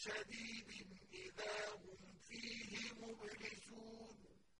شديد